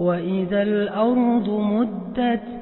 وإذا الأرض مدت